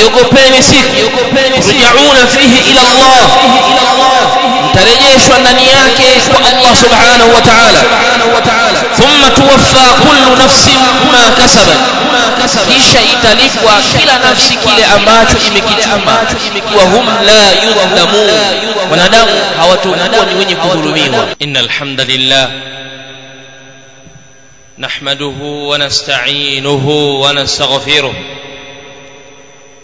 يقبني سيك يرجعون فيه إلى الله. ترجيش ونانياك الله سبحانه وتعالى. ثم توفى كل نفس ما كسب كيش إتلف وكل نفس كل أماج إمكتما وهم لا يظلمون. ونداموا هواتو نكون وني كذلميه إن الحمد لله نحمده ونستعينه ونستغفره.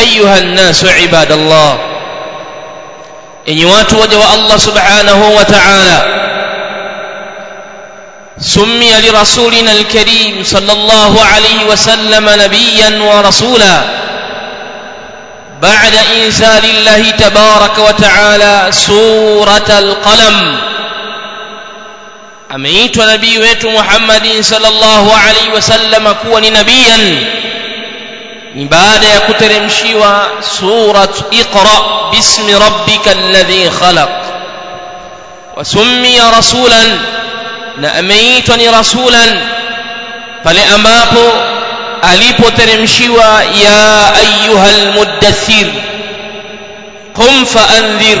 أيها الناس عباد الله. إن وقت وجه الله سبحانه وتعالى. سمي لرسولنا الكريم صلى الله عليه وسلم نبيا ورسولا. بعد إنسان الله تبارك وتعالى سورة القلم. أميت نبي wetu محمد صلى الله عليه وسلم كون نبيا. Ni baada ya kuteremshiwa surat iqra bismi rabbika alladhi khalaq wasummiya rasulan na ameitwa ni rasulan pale ambapo alipoteremshiwa ya ayyuhal muddathir qum faandhir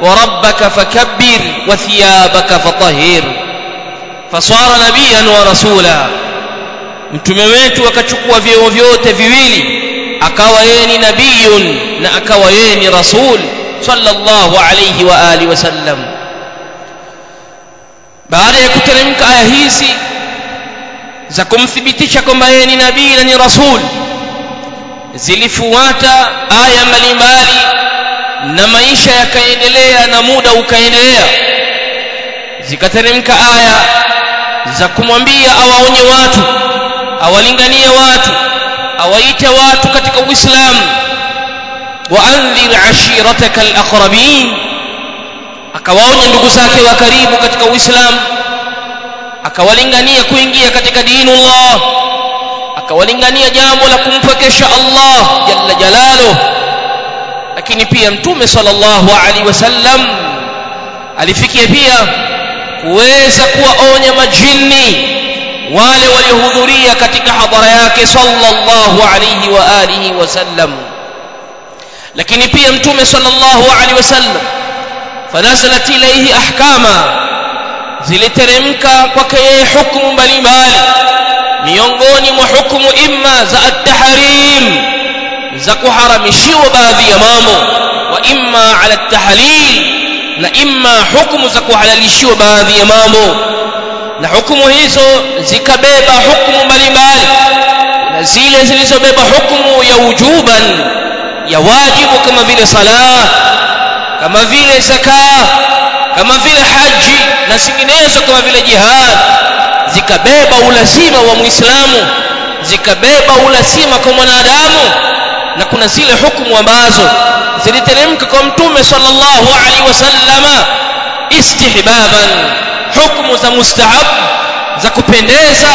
وربك فكبر وثيابك فطهر فصار نبيا ورسولا mtume wetu akachukua vyeo vyote viwili akawa yeye ni nabiyun na akawa yeye ni rasul sallallahu alayhi wa alihi wasallam baada ya kuteremka aya hizi za kumthibitisha kwamba yeye ni nabii na ni rasul zilifuata aya mbalimbali na maisha yakaendelea na muda ukaendelea. Zikateremka aya za kumwambia awaonye watu awalinganie watu awaite watu katika uislamu. Waandhir ashirataka alaqrabin akawaonya ndugu zake wa karibu katika uislamu akawalingania kuingia katika dinullah akawalingania jambo la kumpwekesha Allah jalla jalaluhu. Lakini pia mtume sallallahu alaihi wasallam alifikia pia kuweza kuwaonya majini wale waliohudhuria katika hadhara yake sallallahu alayhi wa alihi wasallam lakini pia mtume sallallahu alaihi wasallam fanazalat ilayhi ahkama ziliteremka kwake yeye hukumu mbalimbali miongoni mwa hukumu imma za at-tahrim za kuharamishiwa baadhi ya mambo wa imma ala tahlil na imma hukumu za kuhalalishiwa baadhi ya mambo na hukumu hizo zikabeba hukumu mbalimbali. Na zile zilizobeba hukumu ya ujuban ya wajibu kama vile sala kama vile zaka kama vile haji na zinginezo kama vile jihad zikabeba ulazima wa muislamu zikabeba ulazima kwa mwanadamu. Na kuna zile hukumu ambazo ziliteremka kwa mtume sallallahu alaihi wasallama istihbaban hukumu za mustahab za kupendeza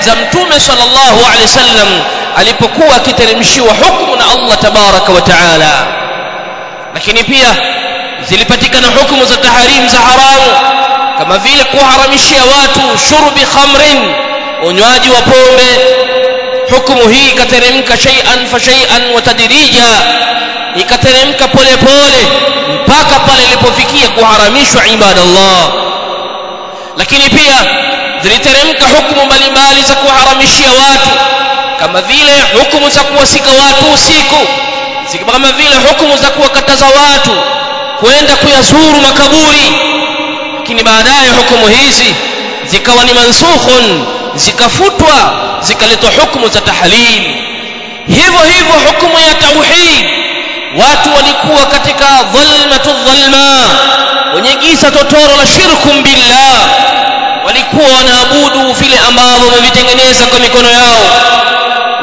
za mtume sallallahu alaihi wasallam alipokuwa akiteremshiwa hukumu na Allah tabaraka wa taala. Lakini pia zilipatikana hukumu za taharim za haramu kama vile kuharamishia watu shurbi khamrin unywaji wa pombe. Hukumu hii ikateremka shay'an fa shay'an wa tadrija ikateremka pole pole mpaka pale ilipofikia kuharamishwa ibadallah lakini pia ziliteremka hukumu mbalimbali za kuharamishia watu. Kama vile hukumu za kuwasika watu usiku. Kama vile hukumu za kuwakataza watu kwenda kuyazuru makaburi. Lakini baadaye hukumu hizi zikawa ni mansukhun zikafutwa zikaletwa hukumu za tahlil. Hivyo hivyo hukumu ya tauhid watu walikuwa katika dhalmatu dhalma wenye giza totoro la shirku billah. Walikuwa wanaabudu vile ambavyo wamevitengeneza kwa mikono yao.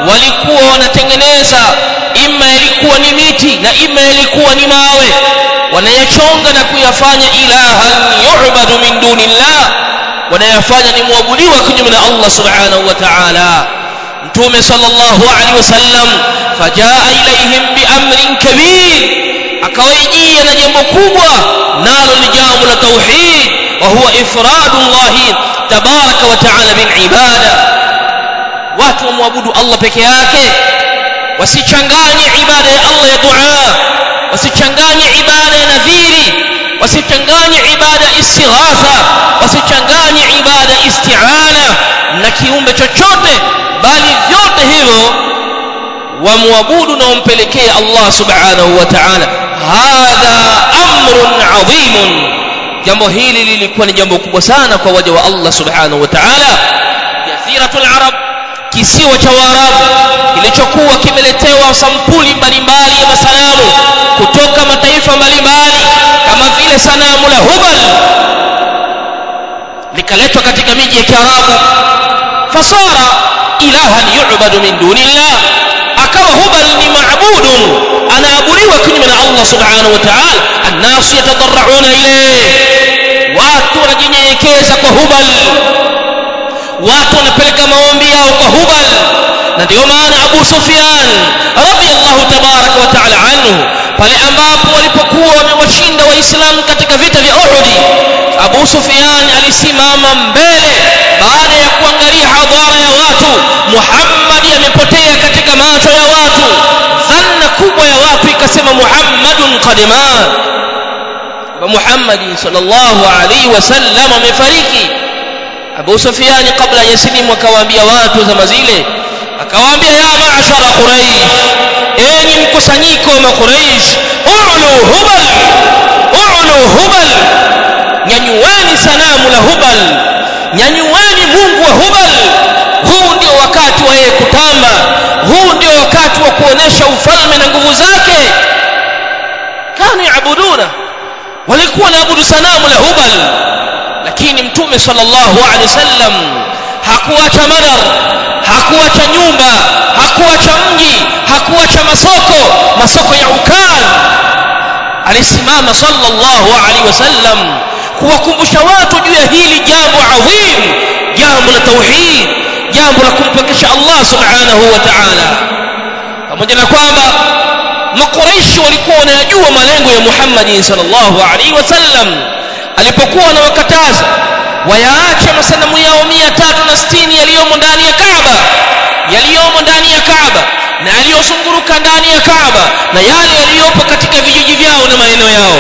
Walikuwa wanatengeneza ima yalikuwa ni miti na ima yalikuwa ni mawe. Wanayachonga na kuyafanya ilahan yu'badu min dunillah. Wanayafanya ni muabudiwa kinyume na Allah subhanahu wa ta'ala. Mtume sallallahu alaihi wasallam fajaa ilaihim biamrin kabir. Akawaijia na jambo kubwa nalo ni jambo la tauhid. Wa huwa ifradu Allah tabaraka wa ta'ala bil ibada. Watu wamwabudu Allah peke yake. Wasichanganye ibada ya Allah ya dua. Wasichanganye ibada ya nadhiri. Wasichanganye ibada istighatha wasichanganye ibada isti'ana. Na kiumbe chochote. Bali vyote hivyo wamwabudu na wampelekee Allah subhanahu wa ta'ala. Hadha amrun adhimun. Jambo hili lilikuwa ni jambo kubwa sana kwa waja wa Allah subhanahu wa ta'ala. Jaziratul arab kisiwa cha waarabu kilichokuwa kimeletewa sampuli mbalimbali ya masanamu kutoka mataifa mbalimbali kama vile sanamu la hubal likaletwa katika miji ya kiarabu. Fasara ilahan yu'badu min dunillah akawa hubal ni maabudun anaabudiwa kinyume na Allah subhanahu wa ta'ala. Annasu yatadarrauna ilayhi. Watu wanajinyenyekeza kwa hubal. Watu wanapeleka maombi yao kwa hubal. Na ndio maana Abu Sufyan radiyallahu tabaraka wa taala anhu pale ambapo walipokuwa wamewashinda waislamu katika vita vya Uhud Abu Sufyan alisimama mbele baada ya kuangalia hadhara ya watu. Muhammad amepotea katika macho ya watu dhanna kubwa ya watu ikasema Muhammadun qad mat. Muhammad sallallahu alaihi wasallam amefariki. Abu Sufyan kabla yaslimu akawaambia watu zama zile akawaambia ya maashara quraish enyi mkusanyiko wa quraish ulu hubal ulu hubal nyanyueni sanamu la hubal nyanyueni mungu wa hubal. Huu ndio wakati wa yeye kutamba huu ndio wakati wa kuonesha ufalme na nguvu zake. Kanu yaabuduna walikuwa naabudu sanamu la hubal. Lakini mtume sallallahu alaihi wasallam hakuacha madar hakuacha nyumba hakuacha mji hakuacha masoko masoko ya ukal. Alisimama sallallahu alaihi wasallam kuwakumbusha watu juu ya hili jambo adhim jambo la tauhid jambo la kumpekesha Allah subhanahu wa ta'ala pamoja na kwamba makuraishi walikuwa wanayajua malengo ya Muhammad sallallahu alaihi wasallam alipokuwa anawakataza wayaache masanamu yao 360 yaliyomo ndani ya Kaaba yaliyomo ndani ya Kaaba na yaliyozunguruka ndani ya Kaaba na yale yaliyopo katika vijiji vyao na maeneo yao.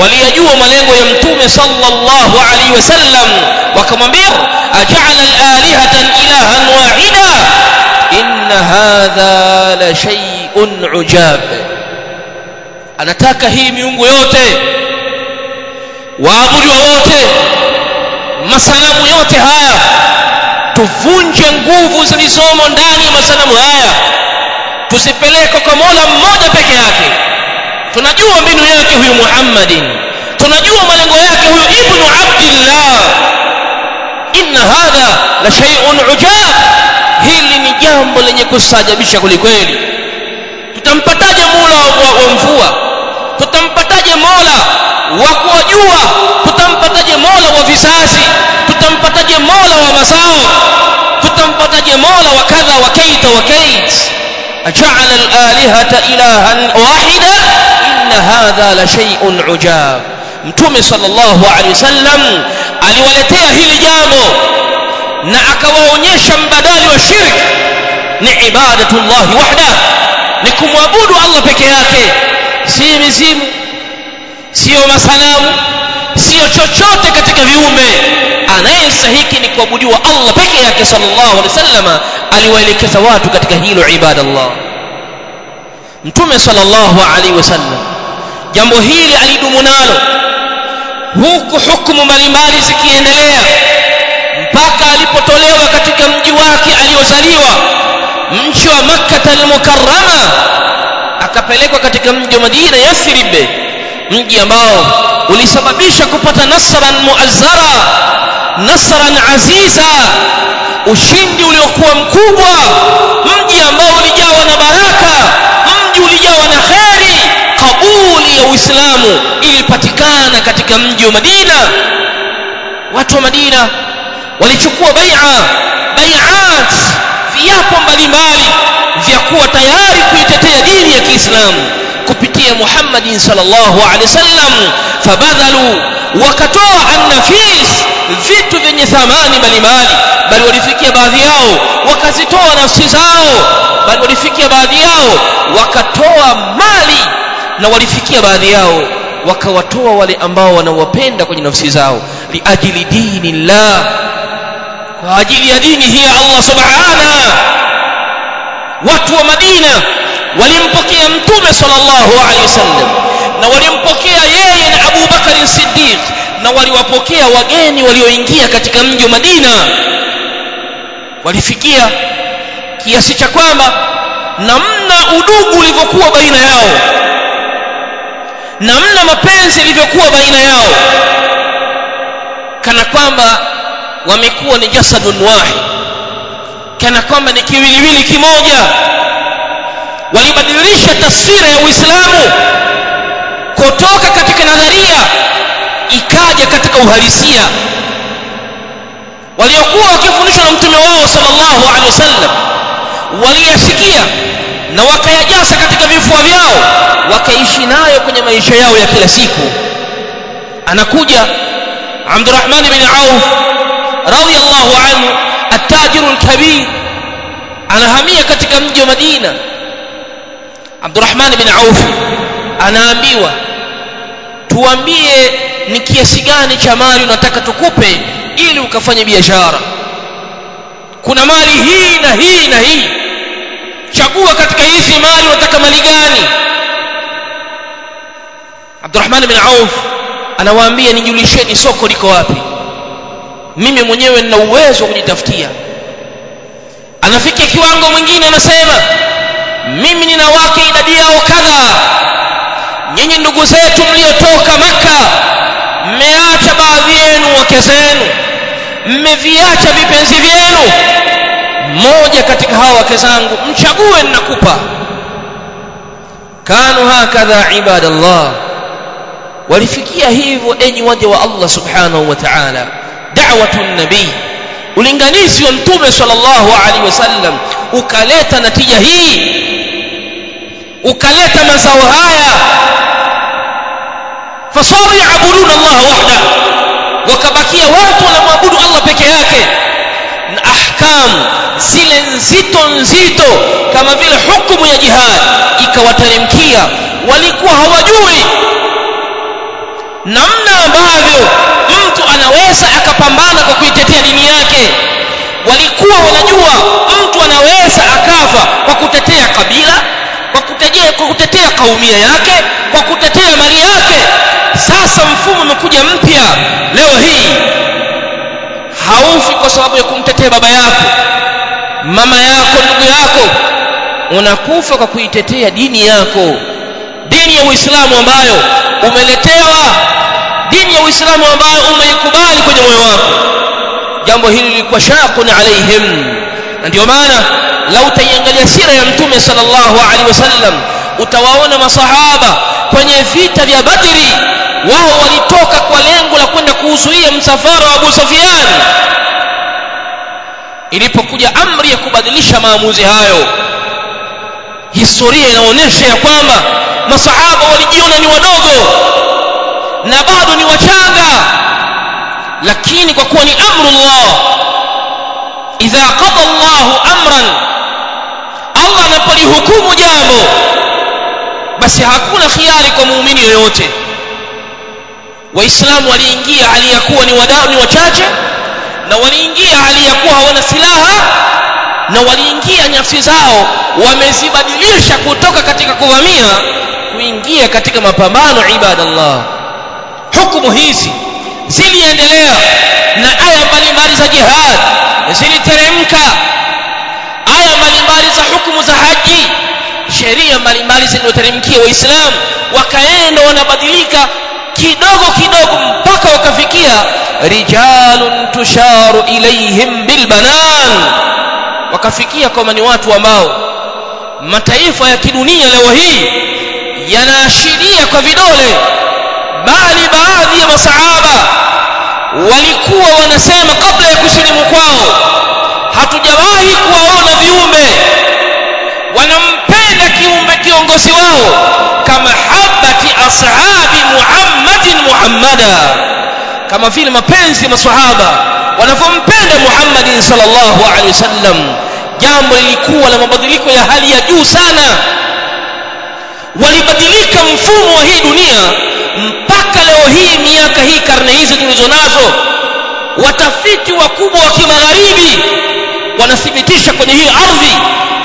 Waliyajua malengo ya mtume sallallahu alaihi wasallam wakamwambia aj'ala al-alihatan ilahan wahida inna hadha la shay'un ujab. Anataka hii miungu yote waabudu wote masanamu yote haya tuvunje nguvu zilizomo ndani ya masanamu haya tusipeleke kwa Mola mmoja peke yake. Tunajua mbinu yake huyu Muhammadin. Tunajua malengo yake huyu ibnu Abdillah. La shay'un ujab hili ni jambo lenye kustajabisha kwelikweli. Tutampataje mola wa, mvua tutampataje mola wa kuwajua? Tutampataje mola wa vizazi tutampataje mola wa mazao tutampataje mola wa kadha wa kaita wa kait? Aja'ala al-alihata ilahan wahida inna hadha la shay'un ujab. Mtume sallallahu alaihi wasallam aliwaletea hili jambo na akawaonyesha mbadali wa shirk. Ni ibadatullahi wahda ni kumwabudu Allah peke yake. Si mizimu sio masanamu sio chochote katika viumbe. Anayestahiki ni kuabudiwa Allah peke yake sallallahu alaihi wasallam. Aliwaelekeza watu katika hilo ibadallah. Mtume sallallahu alaihi wasallam jambo hili alidumu nalo. Huku hukumu mbalimbali zikiendelea mpaka alipotolewa katika mji wake aliozaliwa mji wa makkah al-mukarrama akapelekwa katika mji wa madina yathrib mji ambao ulisababisha kupata nasran muazzara nasran aziza ushindi uliokuwa mkubwa mji ambao ulijawa na baraka mji ulijawa na kheri. Kabuli ya uislamu ilipatikana katika mji wa madina. Watu wa madina walichukua bai'a bai'at viapo mbalimbali vya kuwa tayari kuitetea dini ya Kiislamu kupitia Muhammadin sallallahu alaihi wasallam. Fabadhalu wakatoa annafis vitu vyenye thamani mbalimbali. Bali walifikia baadhi yao wakazitoa nafsi zao. Bali walifikia baadhi yao wakatoa mali. Na walifikia baadhi yao wakawatoa wale ambao wanawapenda kwenye nafsi zao. Liajili dini llah kwa ajili ya dini hii ya Allah subhana. Watu wa Madina walimpokea mtume sallallahu alaihi wasallam na walimpokea yeye na Abu Bakar Siddiq na waliwapokea wageni walioingia katika mji wa Madina. Walifikia kiasi cha kwamba namna udugu ulivyokuwa baina yao namna mapenzi yalivyokuwa baina yao kana kwamba wamekuwa ni jasadun wahid. Kana kwamba ni kiwiliwili kimoja. Walibadilisha taswira ya Uislamu kutoka katika nadharia ikaja katika uhalisia. Waliokuwa wakifundishwa na mtume wao sallallahu alaihi wasallam waliyasikia na wakayajasa katika vifua vyao wakaishi nayo kwenye maisha yao ya kila siku. Anakuja Abdurrahman bin Auf radhiallahu anhu attajiru lkabir anahamia katika mji wa madina. Abdurahmani bin auf anaambiwa tuambie ni kiasi gani cha mali unataka tukupe ili ukafanye biashara. Kuna mali hii na hii na hii. Chagua katika hizi mali unataka mali gani. Abdurahmani bin auf anawaambia nijulisheni soko liko wapi? Mimi mwenyewe nina uwezo wa kujitafutia. Anafikia kiwango mwingine anasema mimi nina wake idadi yao kadha. Nyinyi ndugu zetu mliotoka maka mmeacha baadhi yenu wake zenu mmeviacha vipenzi vyenu. Mmoja katika hawa wake zangu mchague ninakupa. Kanu hakadha ibadallah. Walifikia hivyo enyi waja wa Allah subhanahu wa ta'ala da'watu nabii ulinganizi wa mtume sallallahu alaihi wasallam ukaleta natija hii ukaleta mazao haya. Fasaru yaabuduna Allah wahda wakabakia watu wanamwabudu Allah peke yake. Na ahkam zile nzito nzito kama vile hukumu ya jihad ikawateremkia. Walikuwa hawajui namna ambavyo anaweza akapambana kwa kuitetea dini yake. Walikuwa wanajua mtu anaweza akafa kwa kutetea kabila kwa kutetea, kwa kutetea kaumia yake kwa kutetea mali yake. Sasa mfumo umekuja mpya. Leo hii haufi kwa sababu ya kumtetea baba yako mama yako ndugu yako. Unakufa kwa kuitetea dini yako. Dini ya uislamu ambayo umeletewa uislamu ambayo umeikubali kwenye moyo wako. Jambo hili lilikuwa shaqun alaihim na ndio maana lau utaiangalia sira ya mtume sallallahu alaihi wasallam utawaona masahaba kwenye vita vya badri. Wao walitoka kwa lengo la kwenda kuuzuia msafara wa abu sufyan. Ilipokuja amri ya kubadilisha maamuzi hayo historia inaonyesha ya kwamba masahaba walijiona ni wadogo na bado lakini kwa kuwa ni amru amrullah idha qada Allahu amran Allah anapolihukumu jambo basi hakuna khiari kwa muumini yoyote. Waislamu waliingia hali ya kuwa ni wadau ni wachache na waliingia hali ya kuwa hawana silaha na waliingia nafsi zao wamezibadilisha kutoka katika kuvamia kuingia katika mapambano ibadallah. Hukumu hizi ziliendelea na aya mbalimbali za jihad ziliteremka. Aya mbalimbali za hukumu za haji sheria mbalimbali zilizoteremkia waislamu wakaenda wanabadilika kidogo kidogo mpaka wakafikia rijalun tusharu ilaihim bilbanan. Wakafikia kwamba ni watu ambao mataifa ya kidunia leo hii yanaashiria kwa vidole bali baadhi ya masahaba walikuwa wanasema kabla ya kusilimu kwao hatujawahi kuwaona viumbe. Wanampenda kiumbe kiongozi wao kama habati ashabi muhammadin muhammada kama vile mapenzi ya maswahaba wanavyompenda muhammadin sallallahu alaihi wasallam. Jambo lilikuwa la mabadiliko ya hali ya juu sana. Walibadilika mfumo wa hii dunia mpaka leo hii miaka hii karne hizi tulizo nazo watafiti wakubwa wa kimagharibi wanathibitisha kwenye hii ardhi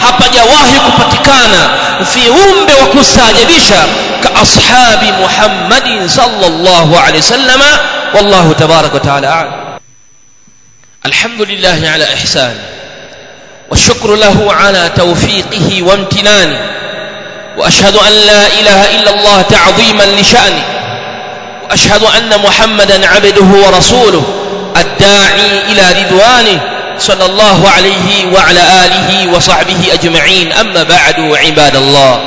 hapajawahi kupatikana viumbe wa kustaajabisha ka ashabi muhammadin sallallahu alaihi wasallama wallahu tabaraka wa taala a'lam alhamdulillah ala ihsani والشكر له على توفيقه وامتنانه واشهد ان لا اله الا الله تعظيما لشانه واشهد ان محمدا عبده ورسوله الداعي إلى رضوانه صلى الله عليه وعلى اله وصحبه اجمعين اما بعد عباد الله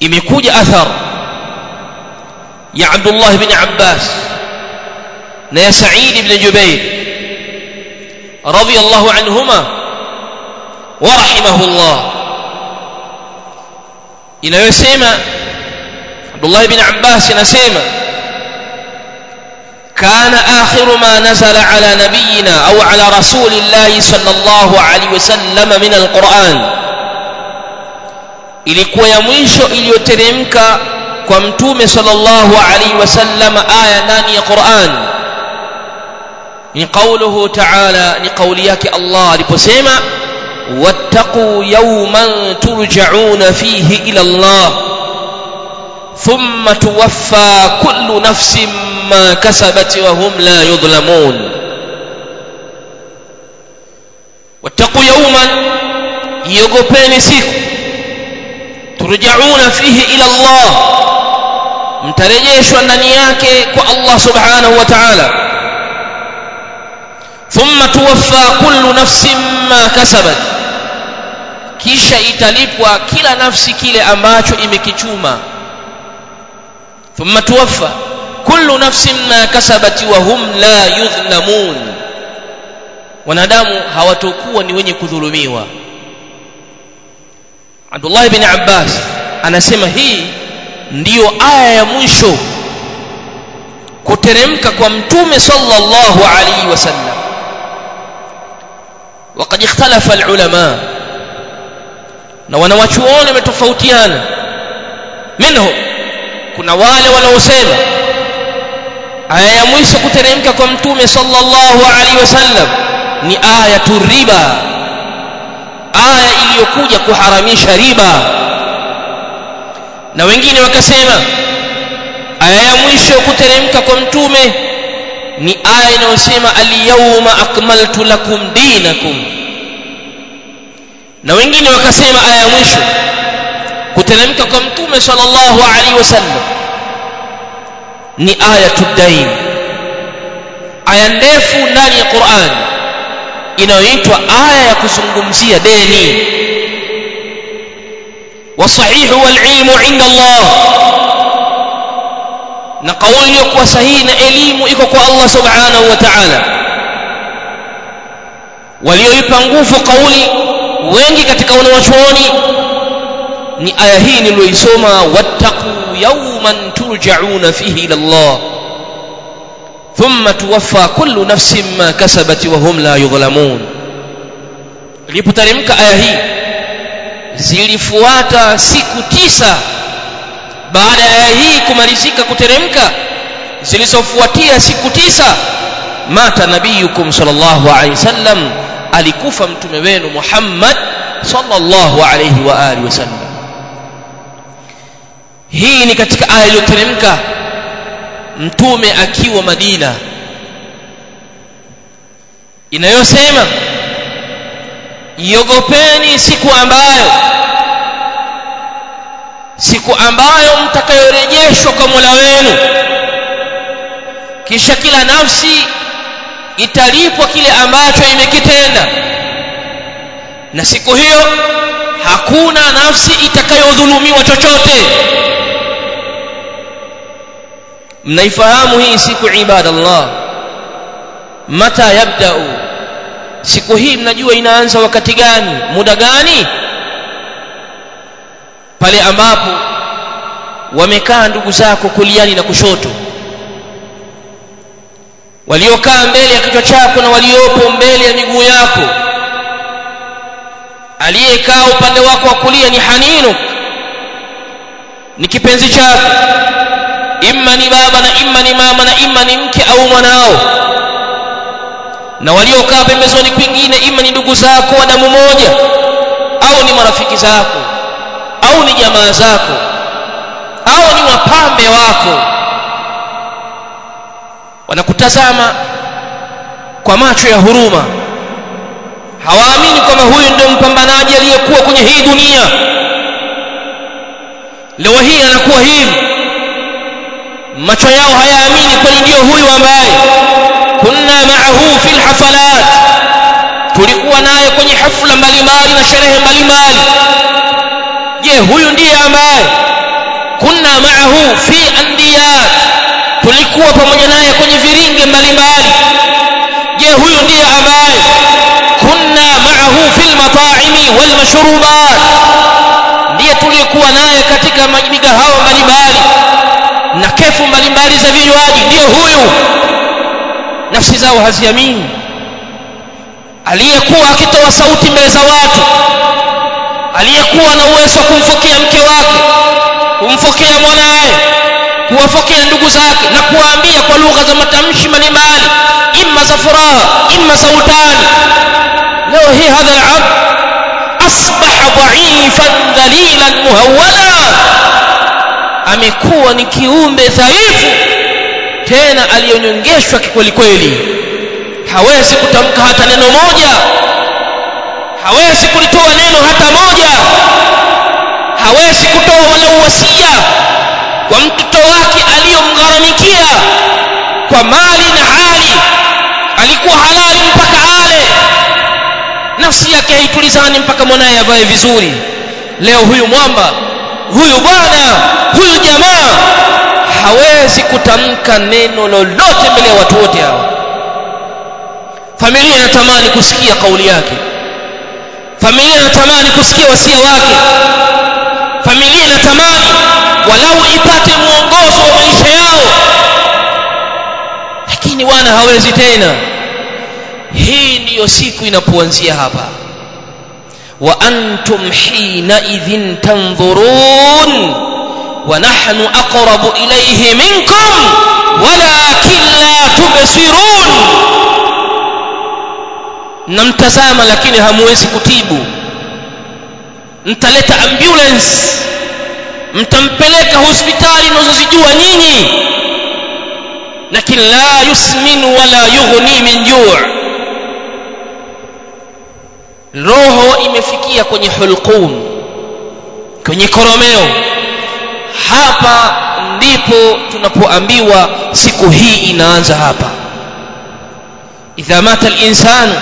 imekuja athar ya Abdullah ibn Abbas na ya Sa'id ibn Jubair radiyallahu anhuma wa rahimahullah inayosema Abdullah ibn Abbas anasema ما نزل على نبينا أو على رسول الله صلى الله عليه وسلم من القرآن ilikuwa ya mwisho iliyoteremka kwa mtume sallallahu alaihi wasallam aya ndani ya Qur'an ni qauluhu ta'ala ni kauli yake Allah aliposema wattaqu yawman turja'una fihi ila Allah thumma tuwaffa kullu nafsin ma kasabat wa hum la yudhlamun wattaqu yawman iogopeni siku. Turjauna fihi ila Allah. Mtarejeshwa ndani yake kwa Allah subhanahu wa ta'ala. Thumma tuwaffa kullu nafsin ma kasabat. Kisha italipwa kila nafsi kile ambacho imekichuma. Tuwaffa kullu nafsin ma kasabat wa hum la yudhlamun wanadamu hawatokuwa ni wenye kudhulumiwa Abdullah ibn Abbas anasema hii ndiyo aya ya mwisho kuteremka kwa mtume sallallahu alayhi wasallam وقد اختلف العلماء na wanawachuoni wametofautiana minhum kuna wale wanaosema aya ya mwisho kuteremka kwa mtume sallallahu alaihi wasallam ni aya riba. Aya iliyokuja kuharamisha riba. Na wengine wakasema aya ya mwisho kuteremka kwa mtume ni aya inayosema alyawma akmaltu lakum dinakum. Na wengine wakasema aya ya mwisho kuteremka kwa mtume sallallahu alaihi wasallam ni ayatu dain aya ndefu ndani ya Qur'an inayoitwa aya ya kuzungumzia deni. Wasahihu walilmu inda Allah. Na kauli iliyokuwa sahihi na elimu iko kwa Allah subhanahu wa ta'ala. Walioipa nguvu kauli wengi katika wanawachuoni ni aya hii niliyoisoma wattaqu yawman turja'una fihi ila Allah. Thumma tuwaffa kullu nafsin ma kasabat wa hum la yudhlamun ilipoteremka aya hii zilifuata siku tisa. Baada ya aya hii kumalizika kuteremka zilizofuatia siku tisa mata nabiyukum sallallahu alaihi wasallam alikufa mtume wenu Muhammad sallallahu alaihi wa alihi wasallam hii ni katika aya iliyoteremka. Mtume akiwa Madina. Inayosema iogopeni siku ambayo siku ambayo mtakayorejeshwa kwa Mola wenu. Kisha kila nafsi italipwa kile ambacho imekitenda. Na siku hiyo hakuna nafsi itakayodhulumiwa chochote mnaifahamu hii siku ibadallah. Mata yabda'u. Siku hii mnajua inaanza wakati gani? Muda gani? Pale ambapo wamekaa ndugu zako kuliani na kushoto. Waliokaa mbele ya kichwa chako na waliopo mbele ya miguu yako. Aliyekaa upande wako wa kulia ni haninu ni kipenzi chako imma ni baba na imma ni mama na imma ni mke au mwanao. Na waliokaa pembezoni kwingine imma ni ndugu zako wa damu moja au ni marafiki zako au ni jamaa zako au ni wapambe wako. Wanakutazama kwa macho ya huruma. Hawaamini kwamba huyu ndio mpambanaji aliyekuwa kwenye hii dunia. Leo hii anakuwa hivi macho yao hayaamini kwani ndio huyu ambaye. Kunna ma'ahu fil hafalat. Tulikuwa naye kwenye hafla mbalimbali na sherehe mbalimbali. Je huyu ndiye ambaye? Kunna ma'ahu fi andiyat. Tulikuwa pamoja naye kwenye viringe mbalimbali. Je huyu ndiye ambaye? Kunna ma'ahu fil mata'imi wal mashrubat. Ndiye tulikuwa naye katika migahawa mbalimbali na kefu mbalimbali za vinywaji. Ndio huyu. Nafsi zao haziamini. Aliyekuwa akitoa sauti mbele za watu. Aliyekuwa na uwezo wa kumfokea mke wake. Kumfokea mwanaye. Kuwafokea ndugu zake. Na kuwaambia kwa lugha za matamshi mbalimbali. Imma za furaha imma za utani. Leo hii hadha al-abd asbaha dha'ifan dhalilan muhawwala amekuwa ni kiumbe dhaifu tena aliyonyongeshwa kikweli kweli. Hawezi kutamka hata neno moja hawezi kulitoa neno hata moja hawezi kutoa wala uwasia kwa mtoto wake aliyomgharamikia kwa mali na hali alikuwa halali mpaka ale. Nafsi yake haitulizani mpaka mwanaye avae vizuri. Leo huyu mwamba huyu bwana huyu jamaa hawezi kutamka neno lolote mbele ya watu wote hawa familia inatamani kusikia kauli yake. Familia inatamani kusikia wasia wake. Familia inatamani walau ipate mwongozo wa maisha yao. Lakini wana hawezi tena. Hii ndiyo siku inapoanzia hapa wa antum hina idhin tanzurun wa nahnu aqrabu ilayhi minkum walakin la tubsirun namtazama lakini hamuwezi kutibu mtaleta ambulance. mtampeleka hospitali mnazozijua nyinyi lakini la yusminu wala yughni min juu roho imefikia kwenye hulqum kwenye koromeo. Hapa ndipo tunapoambiwa siku hii inaanza hapa. Idha mata al-insan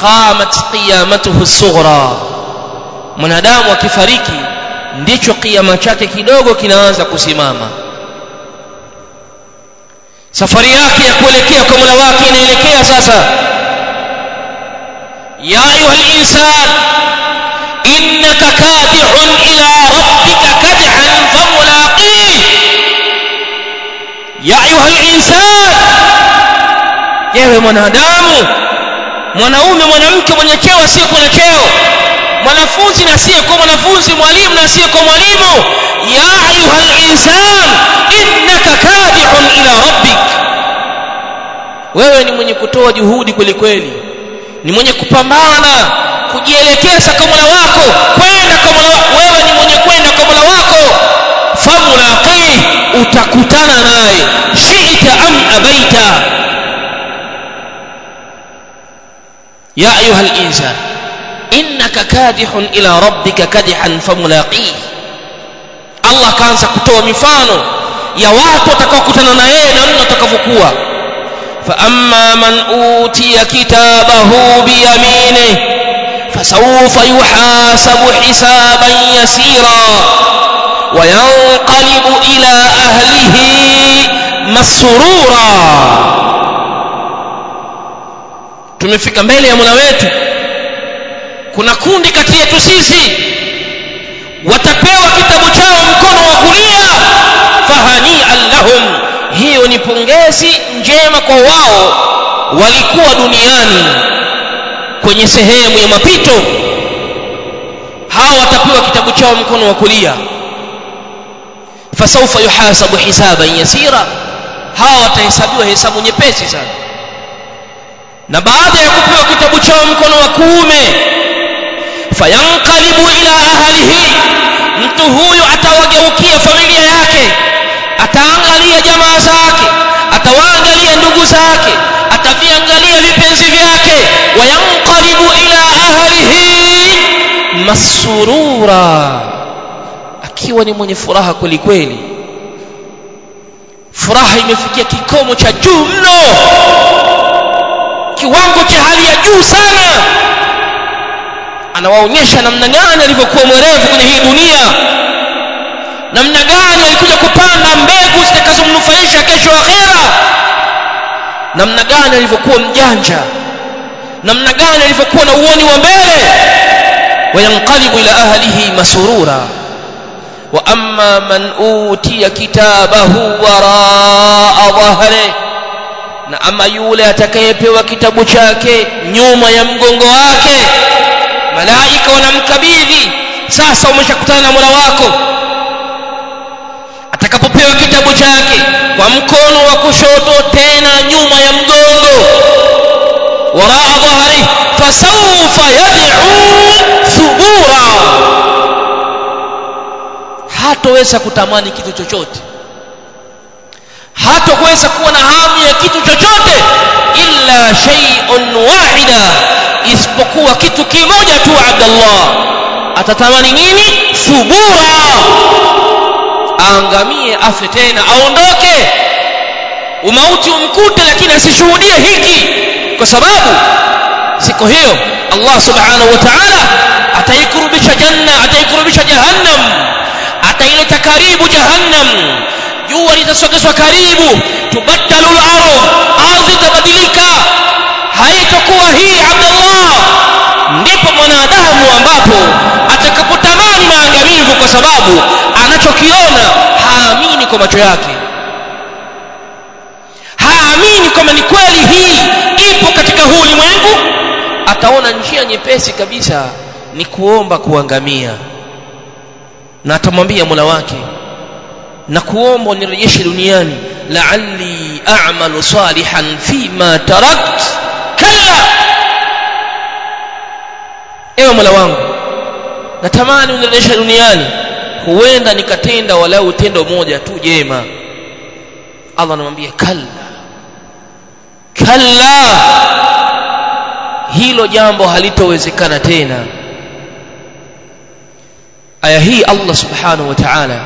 qamat qiyamatuhu as-sughra. Mwanadamu akifariki ndicho kiyama chake kidogo kinaanza kusimama. Safari yake ya kuelekea kwa Mola wake inaelekea sasa ya ayuha al-insan كادح kadihun ربك كدحا فملاقيه. يا ayuha al-insan yewe mwanadamu mwanaume mwanamke mwenye cheo asiyekuwa na cheo. Mwanafunzi na asiyekuwa mwanafunzi mwalimu na asiyekuwa mwalimu. Ya ayuha al-insan innaka kadihun ila rabbik wewe ni mwenye kutoa juhudi kweli kweli ni mwenye kupambana kujielekeza kwa Mola wako kwenda kwa Mola wako wewe ni mwenye kwenda kwa Mola wako. Famulaqi utakutana naye. Shi'ta am abaita. Ya ayuha al-insan innaka kadihun ila rabbika kadihan famulaqi Allah kaanza kutoa mifano ya watu watakaokutana na yeye na namna watakavyokuwa فأما من أوتي كتابه بيمينه فسوف يحاسب حسابا يسيرا وينقلب إلى أهله مسرورا. تمفك مبيل يا ملويت كنا كون دي كتير تسيسي وتبيو كتاب جاو ni pongezi njema kwa wao walikuwa duniani kwenye sehemu ya mapito. Hao watapewa kitabu chao mkono wa kulia. Fasaufa yuhasabu hisaban yasira hawa watahesabiwa hesabu nyepesi sana. Na baada ya kupewa kitabu chao mkono wa kuume fayanqalibu ila ahlihi mtu huyu atawageukia familia yake ataangalia jamaa zake atawaangalia ndugu zake ataviangalia vipenzi vyake. Wayanqalibu ila ahlihi masurura akiwa ni mwenye furaha kweli kweli. Furaha imefikia kikomo cha juu mno kiwango cha hali ya juu sana. Anawaonyesha namna gani alivyokuwa mwerevu kwenye hii dunia namna gani alikuja kupanda mbegu zitakazomnufaisha kesho akhera? Namna gani alivyokuwa mjanja? Namna gani alivyokuwa na uoni wa mbele? Wayanqalibu ila ahlihi masurura. Wa amma man utiya kitabahu waraa dhahri. Na ama yule atakayepewa kitabu chake nyuma ya mgongo wake. Malaika wanamkabidhi. Sasa umeshakutana na Mola wako atakapopewa kitabu chake kwa mkono wa kushoto tena nyuma ya mgongo. Waraa dhahri fasawfa yad'u thubura. Hatoweza kutamani kitu chochote. Hatoweza kuwa na hamu ya kitu chochote illa shay'un wahida isipokuwa kitu kimoja tu abdallah. Atatamani nini? Thubura aangamie afe tena aondoke. Umauti umkute lakini asishuhudie hiki. Kwa sababu siku hiyo Allah subhanahu wa ta'ala ataikurubisha janna ataikurubisha jahannam. Ataileta karibu jahannam. Jua litasogezwa karibu. Tubaddalu al-ardh. Ardhi itabadilika. Haitakuwa hii Abdullah. Ndipo mwanadamu ambapo maangamivu kwa sababu anachokiona haamini kwa macho yake. Haamini kwamba ni kweli hii ipo katika huu ulimwengu. Ataona njia nyepesi kabisa ni kuomba kuangamia. Na atamwambia Mola wake na kuomba unirejeshe duniani la'alli a'malu salihan fima tarakt. Kalla! Ewe Mola wangu natamani unirejeshe duniani. Huenda nikatenda walau tendo moja tu jema. Allah anamwambia kalla. Kalla. Hilo jambo halitowezekana tena. Aya hii Allah subhanahu wa ta'ala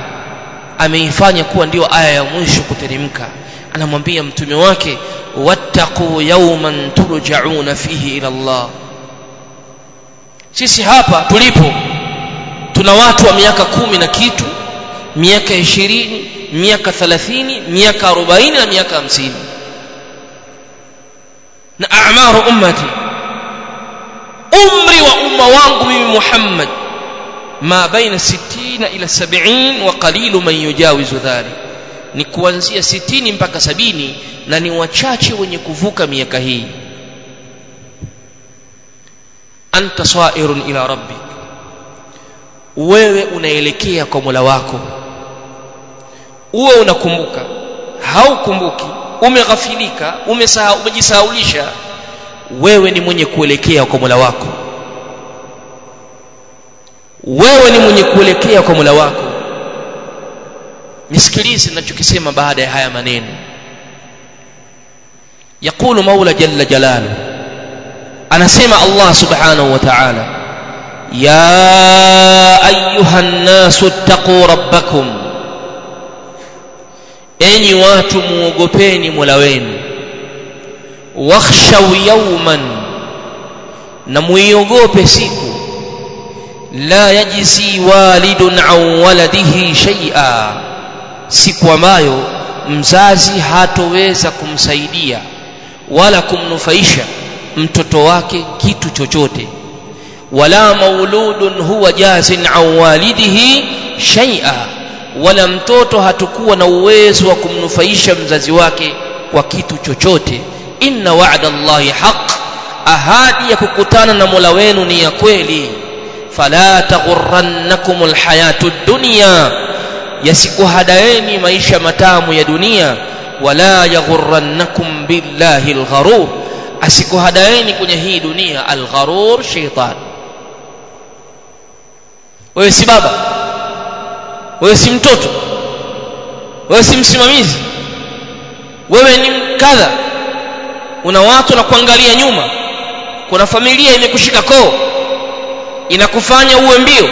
ameifanya kuwa ndiyo aya ya mwisho kuteremka. Anamwambia mtume wake wattaqu yawman turja'una fihi ila Allah. Sisi hapa tulipo tuna watu wa miaka kumi na kitu miaka ishirini miaka thalathini miaka arobaini na miaka hamsini. Na a'maru ummati umri wa umma wangu mimi Muhammad ma baina 60 ila 70 wa qalilu man yujawizu dhalik. Ni kuanzia 60 mpaka sabini na ni wachache wenye kuvuka miaka hii. Anta sairun ila rabbik wewe unaelekea kwa Mola wako uwe unakumbuka haukumbuki umeghafilika umesahau umejisahaulisha wewe ni mwenye kuelekea kwa Mola wako wewe ni mwenye kuelekea kwa Mola wako nisikilize ninachokisema baada ya haya maneno يقول مولى جل جلاله anasema Allah subhanahu wa ta'ala ya ايها الناس اتقوا ربكم. enyi watu muogopeni Mola wenu wakhshaw yawman na muiogope siku la yajzi walidun an waladihi shaia siku ambayo mzazi hatoweza kumsaidia wala kumnufaisha mtoto wake kitu chochote wala mauludun huwa jazin an walidihi shay'a wala mtoto hatakuwa na uwezo wa kumnufaisha mzazi wake kwa kitu chochote. Inna wa'da Allahi haq ahadi ya kukutana na Mola wenu ni ya kweli. Fala taghurrannakum alhayatud dunya. Yasikuhadaeni maisha matamu ya dunia. Wala yaghurrannakum billahi algharur. Asikuhadaeni kwenye hii dunia algharur shaitan wewe si baba. Wewe si mtoto. Wewe si msimamizi. Wewe ni kadha una watu na kuangalia nyuma. Kuna familia imekushika koo. Inakufanya uwe mbio.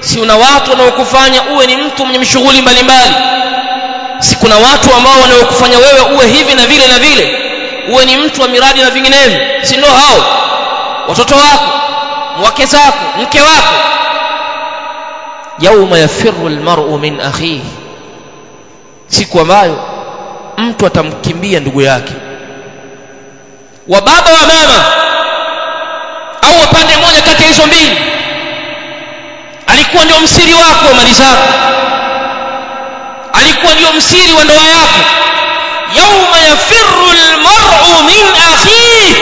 Si una watu wanaokufanya uwe ni mtu mwenye shughuli mbalimbali. Si kuna watu ambao wanaokufanya wewe uwe hivi na vile na vile. Uwe ni mtu wa miradi na vinginevyo. Si ndio hao? Watoto wako wake zako mke wako yauma yafirru almar'u min akhihi siku ambayo mtu atamkimbia ndugu yake. wa baba wa mama au upande mmoja kati ya hizo mbili alikuwa ndio msiri wako wa mali zako. alikuwa ndio msiri wa ndoa yako. yauma yafirru almar'u min akhihi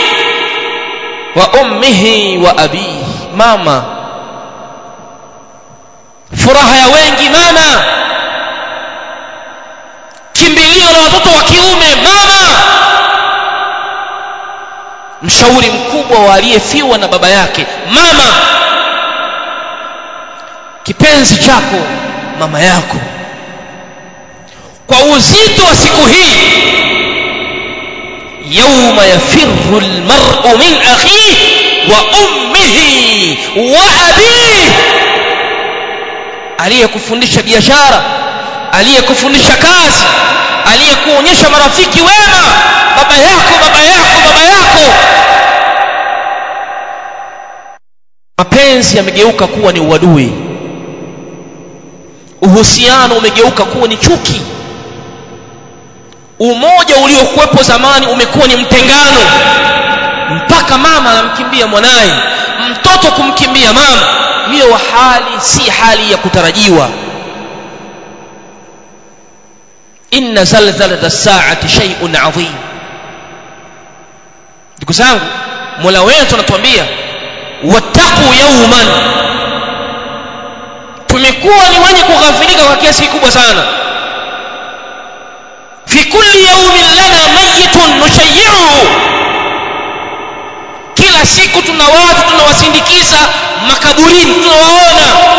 wa ummihi wa abihi. mama furaha ya wengi mama. Kimbilio la watoto wa kiume mama. Mshauri mkubwa wa aliyefiwa na baba yake mama. Kipenzi chako mama yako. Kwa uzito wa siku hii almar'u min akhihi wa ummihi wa abihi aliyekufundisha biashara aliyekufundisha kazi aliyekuonyesha marafiki wema baba yako baba yako baba yako. Mapenzi yamegeuka kuwa ni uadui. Uhusiano umegeuka kuwa ni chuki. Umoja uliokuwepo zamani umekuwa ni mtengano. Mpaka mama anamkimbia mwanaye mtoto kumkimbia mama hiyo hali si hali ya kutarajiwa inna zalzalata saati shay'un adhim ndugu zangu mola wetu anatuambia wattaqu yawman tumekuwa ni wenye kughafilika kwa kiasi kikubwa sana fi kulli yawmin lana mayitun nushayyi'u kila siku tuna watu tunawasindikiza makaburini tunawaona.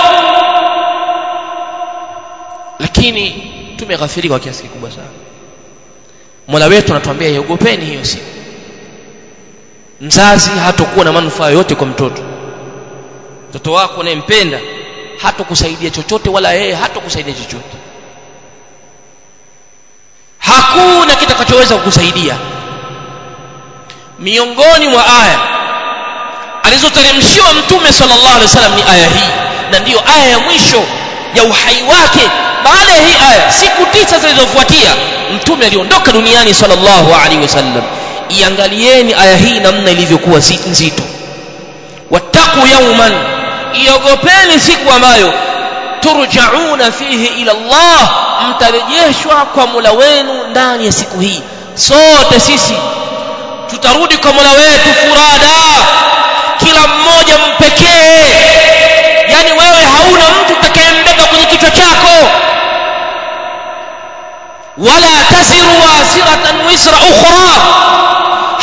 Lakini tumeghafirika kwa kiasi kikubwa sana. Mola wetu anatuambia iogopeni hiyo siku. Mzazi hatakuwa na manufaa yote kwa mtoto. Mtoto wako unayempenda hatokusaidia chochote wala yeye hatokusaidia chochote. Hakuna kitakachoweza kukusaidia. Miongoni mwa aya alizoteremshiwa mtume sallallahu alaihi wasallam ni aya hii na ndiyo aya ya mwisho ya uhai wake. Baada ya hii aya siku tisa zilizofuatia mtume aliondoka duniani sallallahu alaihi wasallam. Iangalieni aya hii namna ilivyokuwa nzito. Wattaqu yawman iogopeni siku ambayo turjauna fihi ila Allah mtarejeshwa kwa Mola wenu ndani ya siku hii. Sote sisi tutarudi kwa Mola wetu furada kila mmoja mpekee. Yani wewe hauna mtu utakayembeba kwenye kichwa chako. Wala taziru wasiratan wisra ukhra.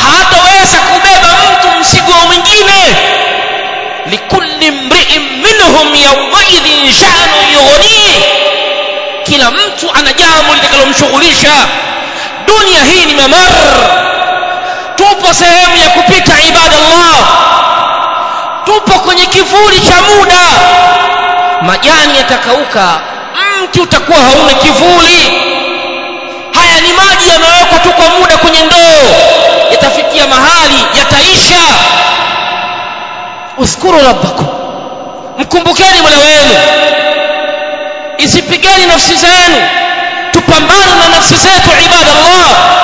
Hataweza kubeba mtu msigo mwingine. Likulli mri'in minhum yawmaidhin sha'nu yughni. Kila mtu ana jambo litakalomshughulisha. Dunia hii ni mamar. Tupo sehemu ya kupita ibadallah tupo kwenye kivuli cha muda. Majani yatakauka. Mti utakuwa hauna kivuli. Haya ni maji yanayowekwa tu kwa muda kwenye ndoo. Yatafikia mahali yataisha. Uskuru rabbakum. Mkumbukeni mola wenu. Isipigeni nafsi zenu. Tupambane na nafsi zetu ibada ibadallah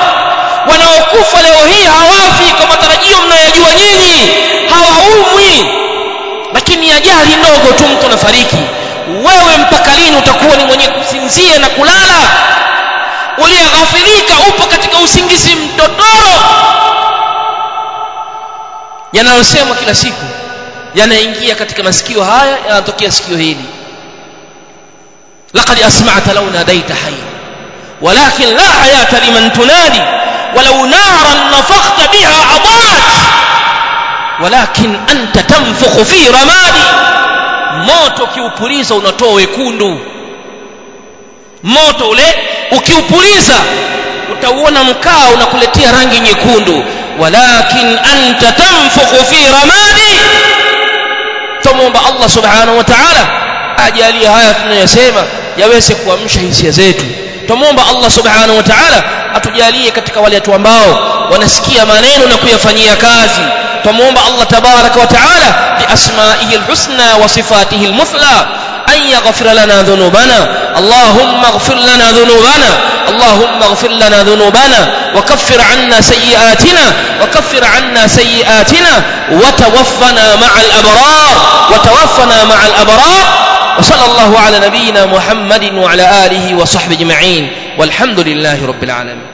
wanaokufa leo hii hawafi kwa matarajio mnayojua nyinyi. Hawaumwi. Lakini ajali ndogo tu mtu anafariki. Wewe mpaka lini utakuwa ni mwenye kusinzia na kulala? Uliyeghafirika upo katika usingizi mtotoro yanayosemwa kila siku yanaingia katika masikio haya yanatokea sikio hili. Laqad asma'ta law nadaita hayy walakin la hayata liman tunadi walau naran nafakhta biha adaat walakin anta tanfukhu fi ramadi moto ukiupuliza unatoa wekundu moto ule ukiupuliza utauona mkaa unakuletea rangi nyekundu walakin anta tanfukhu fi ramadi tumomba Allah subhanahu wa ta'ala ajalie haya tunayosema yaweze kuamsha hisia zetu tumomba Allah subhanahu wa ta'ala atujalie katika wale watu ambao wanasikia maneno na kuyafanyia kazi tumuomba Allah tabaraka wa taala bi asma'ihi alhusna wa sifatihi almuthla an yaghfir lana dhunubana allahumma ighfir lana dhunubana اللهم اغفر لنا ذنوبنا وكفر عنا سيئاتنا وكفر عنا سيئاتنا وتوفنا مع الأبرار وتوفنا مع الأبرار وصلى الله على نبينا محمد وعلى آله وصحبه أجمعين والحمد لله رب العالمين